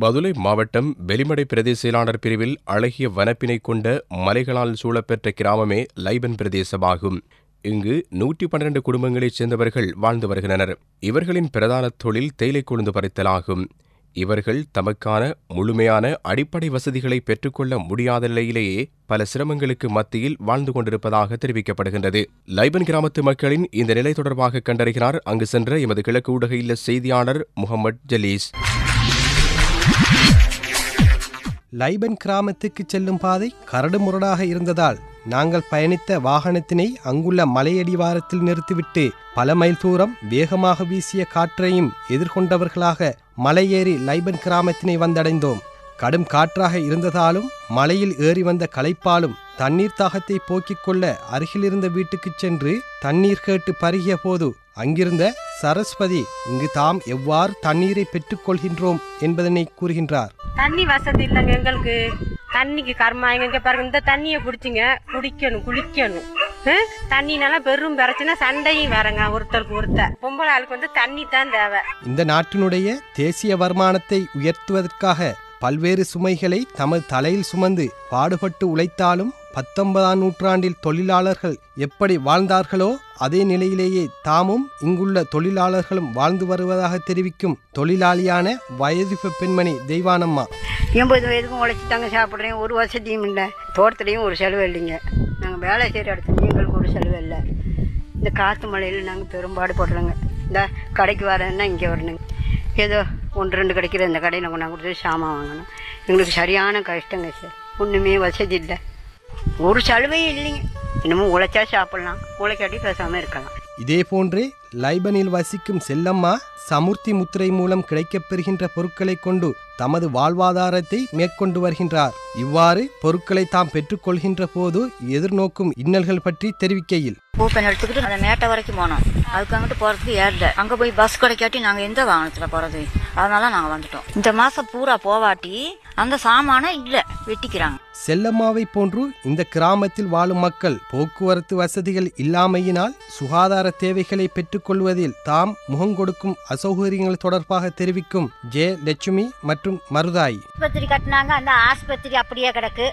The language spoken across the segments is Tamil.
பதுளை மாவட்டம் வெலிமடை பிரதேச செயலாளர் பிரிவில் அழகிய வனப்பினை கொண்ட மலைகளால் சூழப்பெற்ற கிராமமே லைபன் பிரதேசமாகும். இங்கு நூற்றி பன்னிரண்டு குடும்பங்களைச் சேர்ந்தவர்கள் வாழ்ந்து வருகின்றனர். இவர்களின் பிரதான தொழில் தேயிலை கொழுந்து பறித்தலாகும். இவர்கள் தமக்கான முழுமையான அடிப்படை வசதிகளை பெற்றுக்கொள்ள முடியாத நிலையிலேயே பல சிரமங்களுக்கு மத்தியில் வாழ்ந்து கொண்டிருப்பதாக தெரிவிக்கப்படுகின்றது. லைபன் கிராமத்து மக்களின் இந்த நிலை தொடர்பாக கண்டறிகிறார். அங்கு சென்ற எமது கிழக்கு ஊடக இல்ல செய்தியாளர் முகமது ஜலீஸ். லைபன் கிராமத்துக்கு செல்லும் பாதை கரடுமுரடாக இருந்ததால் நாங்கள் பயணித்த வாகனத்தினை அங்குள்ள மலையடிவாரத்தில் நிறுத்திவிட்டு பல மைல் தூரம் வேகமாக வீசிய காற்றையும் எதிர்கொண்டவர்களாக மலையேறி லைபன் கிராமத்தினை வந்தடைந்தோம். கடும் காற்றாக இருந்ததாலும் மலையில் ஏறி வந்த களைப்பாலும் தண்ணீர் தாகத்தை போக்கிக் கொள்ள அருகிலிருந்த வீட்டுக்குச் சென்று தண்ணீர் கேட்டு பருகிய போது அங்கிருந்த சரஸ்வதி இங்கு தாம் எவ்வாறு தண்ணீரை பெற்றுக்கொள்கின்றோம் என்பதனை கூறுகின்றார். தண்ணி வசதி இல்லைங்க எங்களுக்கு. தண்ணிக்கு கர்மா எங்க பாருங்க இந்த தண்ணியை பிடிச்சிங்க குடிக்கணும் குளிக்கணும்? தண்ணினால பெரும் பிரச்சனை சண்டையும் வேறங்க ஒருத்தருக்கு ஒருத்தர் பொம்பளை ஆளுக்கு வந்து தண்ணி தான் தேவை. இந்த நாட்டினுடைய தேசிய வருமானத்தை உயர்த்துவதற்காக பல்வேறு சுமைகளை தமது தலையில் சுமந்து பாடுபட்டு உழைத்தாலும் பத்தொன்பதாம் நூற்றாண்டில் தொழிலாளர்கள் எப்படி வாழ்ந்தார்களோ அதே நிலையிலேயே தாமும் இங்குள்ள தொழிலாளர்களும் வாழ்ந்து வருவதாக தெரிவிக்கும் தொழிலாளியான வயது பெண்மணி தெய்வானம்மா. எண்பது வயதுக்கும் உழைச்சி தாங்க சாப்பிட்றேன் ஒரு வசதியும் இல்லை. தோட்டத்துலேயும் ஒரு செலவு இல்லைங்க. நாங்கள் வேலை செய்கிற இடத்துல எங்களுக்கு ஒரு செலவு இல்லை. இந்த காற்று மழையில் நாங்கள் பெரும்பாடு போடுறோங்க. இந்த கடைக்கு வரேன்னா இங்கே வரணுங்க. ஏதோ ஒன்று ரெண்டு கிடைக்கிற இந்த கடையில் கொண்டாந்து கொடுத்து சாமான் வாங்கணும். எங்களுக்கு சரியான கஷ்டங்க சார். ஒன்றுமே வசதி இல்லை. ஒரு செலவையும் இல்லைங்க. இன்னமும் உழைச்சா சாப்பிட்லாம். உழைக்காட்டி பேசாமல் இருக்கலாம். இதே போன்றே லைபனில் வசிக்கும் செல்லம்மா சமுர்த்தி முத்திரை மூலம் கிடைக்கப்பெறுகின்ற பொருட்களை கொண்டு தமது வாழ்வாதாரத்தை மேற்கொண்டு வருகின்றார். இவ்வாறு பொருட்களை தாம் பெற்றுக்கொள்கின்ற போது எதிர்நோக்கும் இன்னல்கள் பற்றி தெரிவிக்கையில். கூப்பன் எடுத்துக்கிட்டு அந்த மேட்டை வரைக்கும் போனோம். அதுக்கு அங்கிட்டு போறதுக்கு ஏறல அங்க போய் பஸ் கிடைக்காட்டி நாங்க எந்த வாகனத்துல போறது? அதனால நாங்க வந்துட்டோம். இந்த மாசம் பூரா போவாட்டி அந்த சாமான இல்ல வெட்டிக்கிறாங்க. செல்லம்மாவை போன்று இந்த கிராமத்தில் வாழும் மக்கள் போக்குவரத்து வசதிகள் இல்லாமையினால் சுகாதார தேவைகளை பெற்றுக்கொள்வதில் தாம் முகங்கொடுக்கும் அசௌகரியங்கள் தொடர்பாக தெரிவிக்கும் ஜே. லட்சுமி மற்றும் மருதாய். ஆஸ்பத்திரி கட்டினாங்க அந்த ஆஸ்பத்திரி அப்படியே கிடக்கு.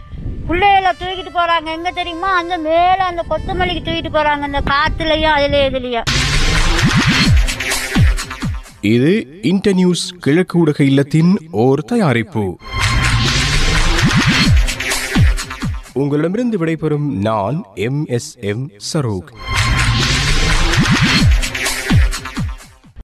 பிள்ளைகள தூக்கிட்டு போறாங்க எங்க தெரியுமா? அந்த மேல அந்த கொத்தமல்லிக்கு தூக்கிட்டு போறாங்க அந்த காத்துலயும் அதுல இதுலயும். இது இன்டர் நியூஸ் கிழக்கு ஊடக இல்லத்தின் ஓர் தயாரிப்பு. உங்களிடமிருந்து விடைபெறும் நான் எம் எஸ் எம் சரோக்.